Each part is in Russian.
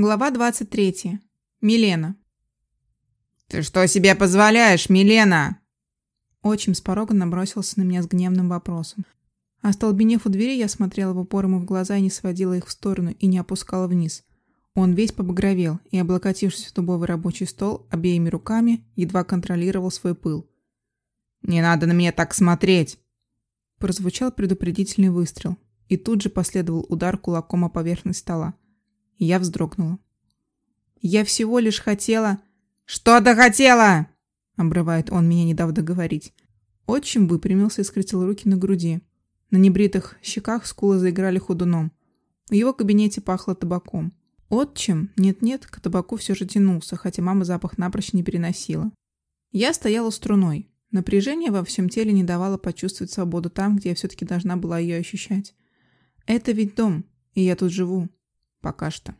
Глава 23. Милена. «Ты что себе позволяешь, Милена?» Отчим с порога набросился на меня с гневным вопросом. Остолбенев у двери, я смотрела в упор ему в глаза и не сводила их в сторону и не опускала вниз. Он весь побагровел и, облокотившись в дубовый рабочий стол, обеими руками едва контролировал свой пыл. «Не надо на меня так смотреть!» Прозвучал предупредительный выстрел, и тут же последовал удар кулаком о поверхность стола. Я вздрогнула. «Я всего лишь хотела...» «Что ты хотела?» Обрывает он меня, не дав договорить. Отчим выпрямился и скрестил руки на груди. На небритых щеках скулы заиграли ходуном. В его кабинете пахло табаком. Отчим, нет-нет, к табаку все же тянулся, хотя мама запах напрочь не переносила. Я стояла струной. Напряжение во всем теле не давало почувствовать свободу там, где я все-таки должна была ее ощущать. Это ведь дом, и я тут живу. Пока что.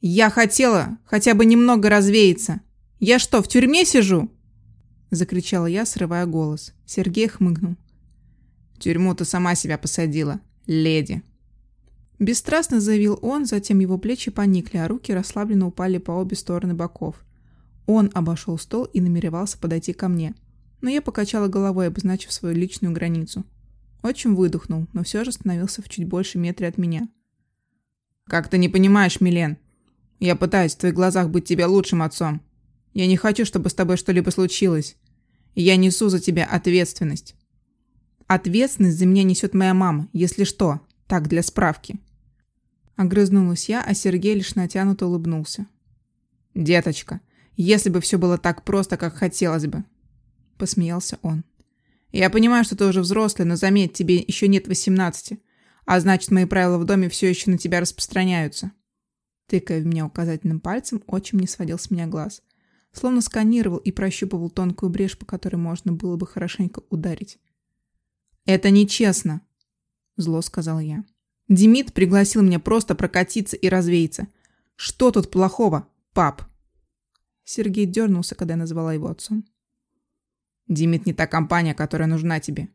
«Я хотела хотя бы немного развеяться. Я что, в тюрьме сижу?» Закричала я, срывая голос. Сергей хмыкнул. «В тюрьму ты сама себя посадила, леди». Бесстрастно заявил он, затем его плечи поникли, а руки расслабленно упали по обе стороны боков. Он обошел стол и намеревался подойти ко мне. Но я покачала головой, обозначив свою личную границу. Очень выдохнул, но все же становился в чуть больше метре от меня. «Как ты не понимаешь, Милен? Я пытаюсь в твоих глазах быть тебе лучшим отцом. Я не хочу, чтобы с тобой что-либо случилось. Я несу за тебя ответственность». «Ответственность за меня несет моя мама, если что. Так, для справки». Огрызнулась я, а Сергей лишь натянуто улыбнулся. «Деточка, если бы все было так просто, как хотелось бы», — посмеялся он. «Я понимаю, что ты уже взрослый, но заметь, тебе еще нет восемнадцати. А значит, мои правила в доме все еще на тебя распространяются. Тыкая в меня указательным пальцем, отчим не сводил с меня глаз. Словно сканировал и прощупывал тонкую брешь, по которой можно было бы хорошенько ударить. «Это нечестно!» Зло сказал я. «Демид пригласил меня просто прокатиться и развеяться. Что тут плохого, пап?» Сергей дернулся, когда я назвала его отцом. «Демид не та компания, которая нужна тебе.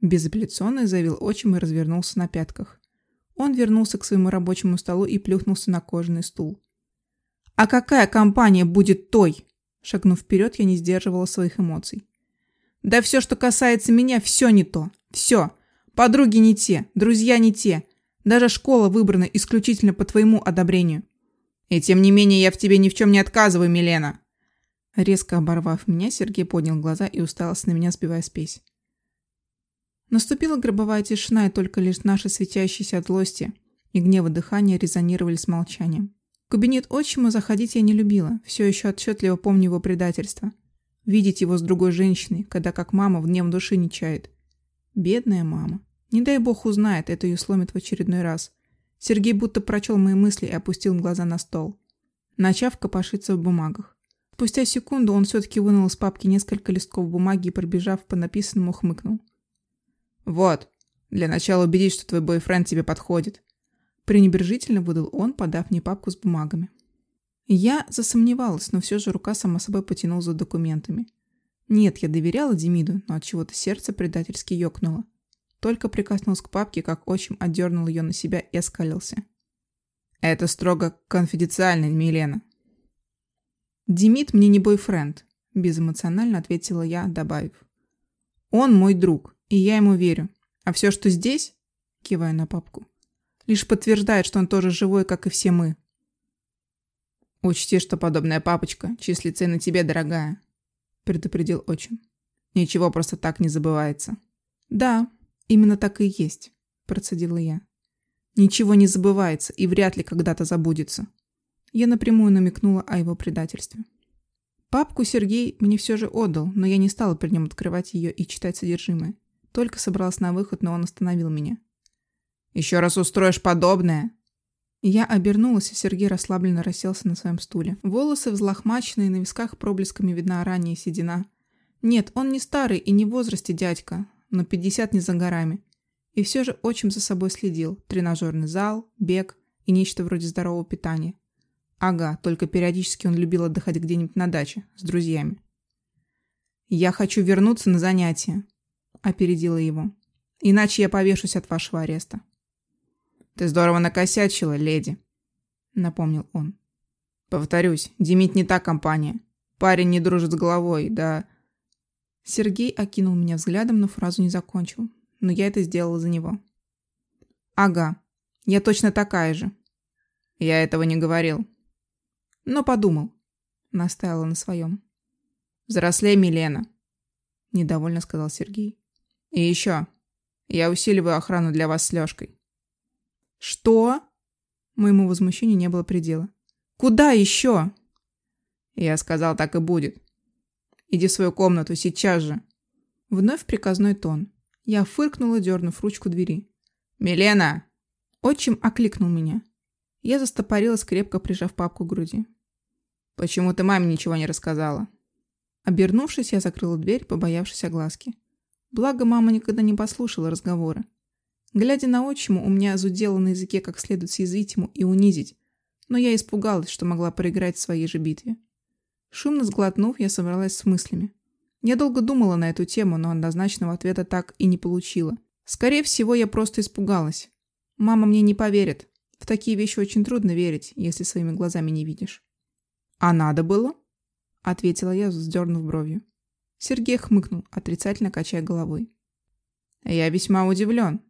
Безапелляционно заявил отчим и развернулся на пятках. Он вернулся к своему рабочему столу и плюхнулся на кожаный стул. «А какая компания будет той?» Шагнув вперед, я не сдерживала своих эмоций. «Да все, что касается меня, все не то. Все. Подруги не те, друзья не те. Даже школа выбрана исключительно по твоему одобрению». «И тем не менее я в тебе ни в чем не отказываю, Милена!» Резко оборвав меня, Сергей поднял глаза и уставился на меня, сбивая спесь. Наступила гробовая тишина, и только лишь наши светящиеся от злости и гнева дыхания резонировали с молчанием. В кабинет отчима заходить я не любила, все еще отчетливо помню его предательство. Видеть его с другой женщиной, когда как мама в гнев души не чает. Бедная мама. Не дай бог узнает, это ее сломит в очередной раз. Сергей будто прочел мои мысли и опустил глаза на стол, начав копошиться в бумагах. Спустя секунду он все-таки вынул из папки несколько листков бумаги и, пробежав по написанному, хмыкнул. «Вот, для начала убедись, что твой бойфренд тебе подходит». Пренебрежительно выдал он, подав мне папку с бумагами. Я засомневалась, но все же рука сама собой потянула за документами. Нет, я доверяла Демиду, но от чего-то сердце предательски ёкнуло. Только прикоснулся к папке, как отчим отдернул ее на себя и оскалился. «Это строго конфиденциально, Милена». «Демид мне не бойфренд», – безэмоционально ответила я, добавив. «Он мой друг. И я ему верю. А все, что здесь, кивая на папку, лишь подтверждает, что он тоже живой, как и все мы. Учти, что подобная папочка числится на тебе, дорогая, предупредил отчим. Ничего просто так не забывается. Да, именно так и есть, процедила я. Ничего не забывается и вряд ли когда-то забудется. Я напрямую намекнула о его предательстве. Папку Сергей мне все же отдал, но я не стала при нем открывать ее и читать содержимое. Только собралась на выход, но он остановил меня. «Еще раз устроишь подобное?» Я обернулась, и Сергей расслабленно расселся на своем стуле. Волосы взлохмаченные, на висках проблесками видна ранняя седина. Нет, он не старый и не в возрасте дядька, но 50 не за горами. И все же очень за собой следил. Тренажерный зал, бег и нечто вроде здорового питания. Ага, только периодически он любил отдыхать где-нибудь на даче, с друзьями. «Я хочу вернуться на занятия», опередила его. «Иначе я повешусь от вашего ареста». «Ты здорово накосячила, леди», напомнил он. Повторюсь, Демид не та компания. Парень не дружит с головой, да... Сергей окинул меня взглядом, но фразу не закончил. Но я это сделала за него. Ага, я точно такая же. Я этого не говорил. Но подумал. Настаивала на своем. Взрослей, Милена. Недовольно сказал Сергей. И еще. Я усиливаю охрану для вас с Лешкой. Что? Моему возмущению не было предела. Куда еще? Я сказал, так и будет. Иди в свою комнату сейчас же. Вновь приказной тон. Я фыркнула, дернув ручку двери. «Милена!» Отчим окликнул меня. Я застопорилась, крепко прижав папку к груди. «Почему ты маме ничего не рассказала?» Обернувшись, я закрыла дверь, побоявшись огласки. Благо, мама никогда не послушала разговора. Глядя на отчиму, у меня зудело на языке как следует съязвить ему и унизить, но я испугалась, что могла проиграть в своей же битве. Шумно сглотнув, я собралась с мыслями. Я долго думала на эту тему, но однозначного ответа так и не получила. Скорее всего, я просто испугалась. Мама мне не поверит. В такие вещи очень трудно верить, если своими глазами не видишь. «А надо было?» – ответила я, вздернув бровью. Сергей хмыкнул, отрицательно качая головой. «Я весьма удивлен».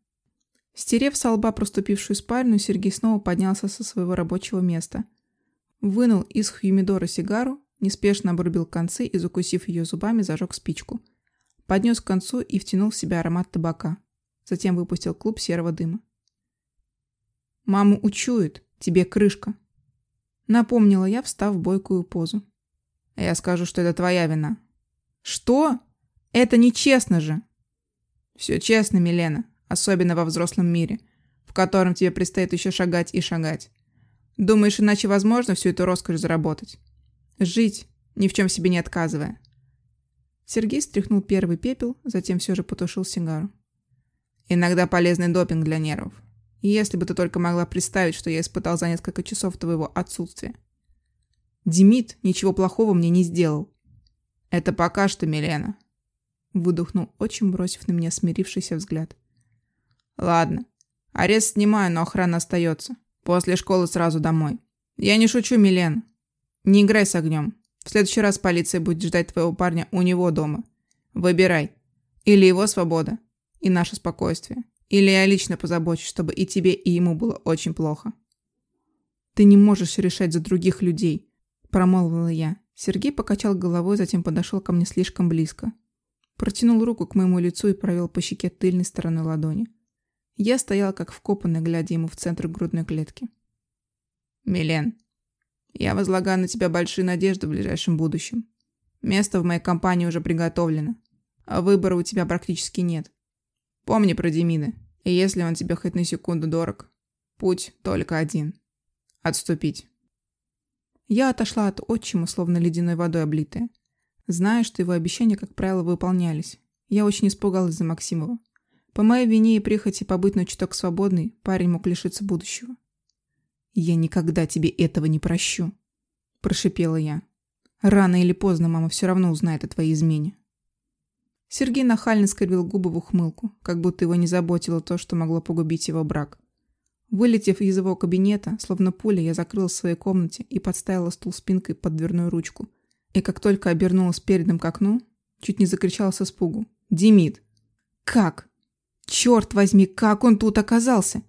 Стерев со лба проступившую спальню, Сергей снова поднялся со своего рабочего места. Вынул из хюмидора сигару, неспешно обрубил концы и, закусив ее зубами, зажег спичку. Поднес к концу и втянул в себя аромат табака. Затем выпустил клуб серого дыма. «Маму учует, тебе крышка», — напомнила я, встав в бойкую позу. «Я скажу, что это твоя вина». «Что? Это нечестно же!» «Все честно, Милена, особенно во взрослом мире, в котором тебе предстоит еще шагать и шагать. Думаешь, иначе возможно всю эту роскошь заработать? Жить, ни в чем себе не отказывая». Сергей стряхнул первый пепел, затем все же потушил сигару. «Иногда полезный допинг для нервов. Если бы ты только могла представить, что я испытал за несколько часов твоего отсутствия. Демид ничего плохого мне не сделал. Это пока что, Милена. Выдохнул очень бросив на меня смирившийся взгляд. Ладно. Арест снимаю, но охрана остается. После школы сразу домой. Я не шучу, Милена. Не играй с огнем. В следующий раз полиция будет ждать твоего парня у него дома. Выбирай. Или его свобода, и наше спокойствие. Или я лично позабочусь, чтобы и тебе, и ему было очень плохо. Ты не можешь решать за других людей, промолвила я. Сергей покачал головой, затем подошел ко мне слишком близко. Протянул руку к моему лицу и провел по щеке тыльной стороной ладони. Я стояла как вкопанная, глядя ему в центр грудной клетки. «Милен, я возлагаю на тебя большие надежды в ближайшем будущем. Место в моей компании уже приготовлено, а выбора у тебя практически нет. Помни про Демида, и если он тебе хоть на секунду дорог, путь только один – отступить». Я отошла от отчима, словно ледяной водой облитая. Зная, что его обещания, как правило, выполнялись. Я очень испугалась за Максимова. По моей вине и прихоти побыть на чуток свободный, парень мог лишиться будущего. «Я никогда тебе этого не прощу», – прошипела я. «Рано или поздно мама все равно узнает о твоей измене». Сергей нахально скривил губы в ухмылку, как будто его не заботило то, что могло погубить его брак. Вылетев из его кабинета, словно пуля, я закрылась в своей комнате и подставила стул спинкой под дверную ручку. И как только обернулась передом к окну, чуть не закричала с испугу. «Демид!» «Как? Черт возьми, как он тут оказался?»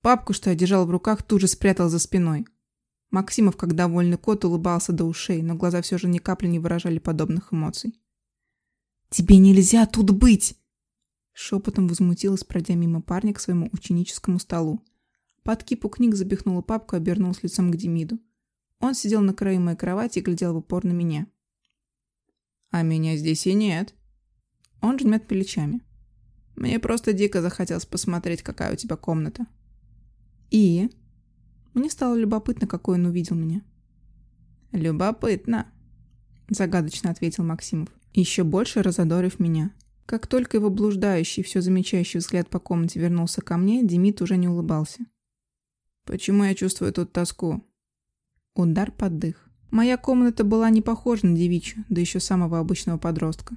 Папку, что я держал в руках, тут же спрятал за спиной. Максимов, как довольный кот, улыбался до ушей, но глаза все же ни капли не выражали подобных эмоций. «Тебе нельзя тут быть!» Шепотом возмутилась, пройдя мимо парня к своему ученическому столу. Под кипу книг запихнула папку и обернулась лицом к Демиду. Он сидел на краю моей кровати и глядел в упор на меня. «А меня здесь и нет». Он жмет плечами. «Мне просто дико захотелось посмотреть, какая у тебя комната». «И?» Мне стало любопытно, какой он увидел меня. «Любопытно», – загадочно ответил Максимов еще больше разодорив меня. Как только его блуждающий, все замечающий взгляд по комнате вернулся ко мне, Демид уже не улыбался. «Почему я чувствую тут тоску?» Удар под дых. Моя комната была не похожа на девичью, да еще самого обычного подростка.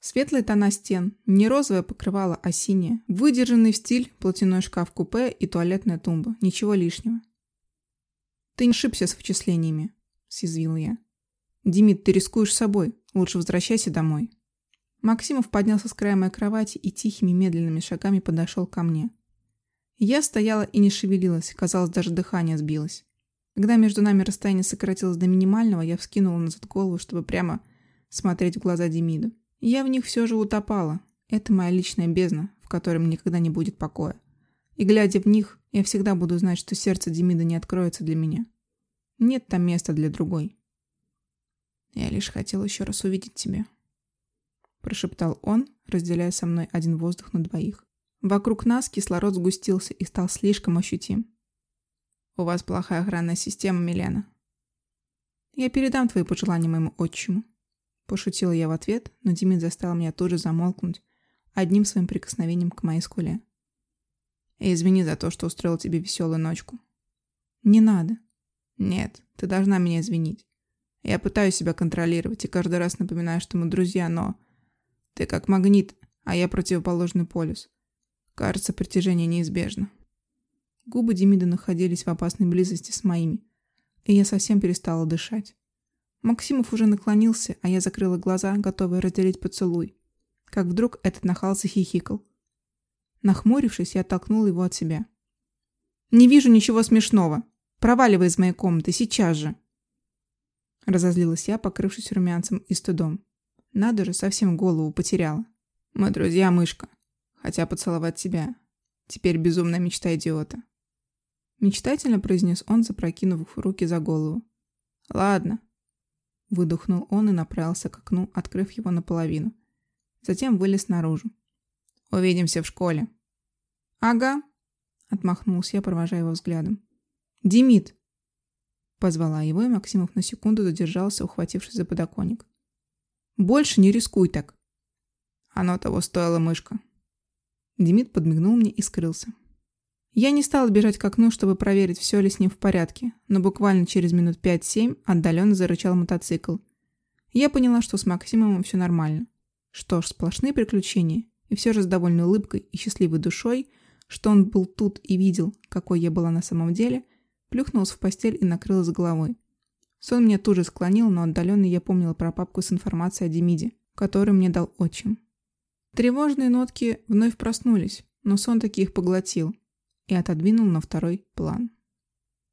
Светлые тона стен, не розовое покрывало, а синее. Выдержанный в стиль платяной шкаф-купе и туалетная тумба. Ничего лишнего. Ты не ошибся с вычислениями, съязвил я. Демид, ты рискуешь собой. Лучше возвращайся домой. Максимов поднялся с края моей кровати и тихими медленными шагами подошел ко мне. Я стояла и не шевелилась, казалось, даже дыхание сбилось. Когда между нами расстояние сократилось до минимального, я вскинула назад голову, чтобы прямо смотреть в глаза Демиду. Я в них все же утопала. Это моя личная бездна, в которой никогда не будет покоя. И глядя в них, я всегда буду знать, что сердце Демида не откроется для меня. Нет там места для другой. Я лишь хотел еще раз увидеть тебя. Прошептал он, разделяя со мной один воздух на двоих. Вокруг нас кислород сгустился и стал слишком ощутим. У вас плохая охранная система, Милена. Я передам твои пожелания моему отчиму. Пошутила я в ответ, но Демид заставил меня тоже замолкнуть одним своим прикосновением к моей скуле. Извини за то, что устроил тебе веселую ночку. Не надо. Нет, ты должна меня извинить. Я пытаюсь себя контролировать и каждый раз напоминаю, что мы друзья, но... Ты как магнит, а я противоположный полюс. Кажется, притяжение неизбежно. Губы Демида находились в опасной близости с моими, и я совсем перестала дышать. Максимов уже наклонился, а я закрыла глаза, готовая разделить поцелуй. Как вдруг этот нахал захихикал. Нахмурившись, я оттолкнула его от себя. «Не вижу ничего смешного. Проваливай из моей комнаты, сейчас же!» Разозлилась я, покрывшись румянцем и стыдом. Надо же, совсем голову потеряла. «Мы друзья, мышка. Хотя поцеловать тебя. Теперь безумная мечта идиота». Мечтательно произнес он, запрокинув руки за голову. «Ладно, Выдохнул он и направился к окну, открыв его наполовину. Затем вылез наружу. «Увидимся в школе». «Ага», — отмахнулся я, провожая его взглядом. «Демид!» Позвала его, и Максимов на секунду задержался, ухватившись за подоконник. «Больше не рискуй так!» «Оно того стоило, мышка!» Демид подмигнул мне и скрылся. Я не стала бежать к окну, чтобы проверить, все ли с ним в порядке, но буквально через минут 5-7 отдаленно зарычал мотоцикл. Я поняла, что с Максимом все нормально. Что ж, сплошные приключения, и все же с довольной улыбкой и счастливой душой, что он был тут и видел, какой я была на самом деле, плюхнулась в постель и накрылась головой. Сон меня тут же склонил, но отдаленно я помнила про папку с информацией о Демиде, которую мне дал отчим. Тревожные нотки вновь проснулись, но сон таки их поглотил, и отодвинул на второй план.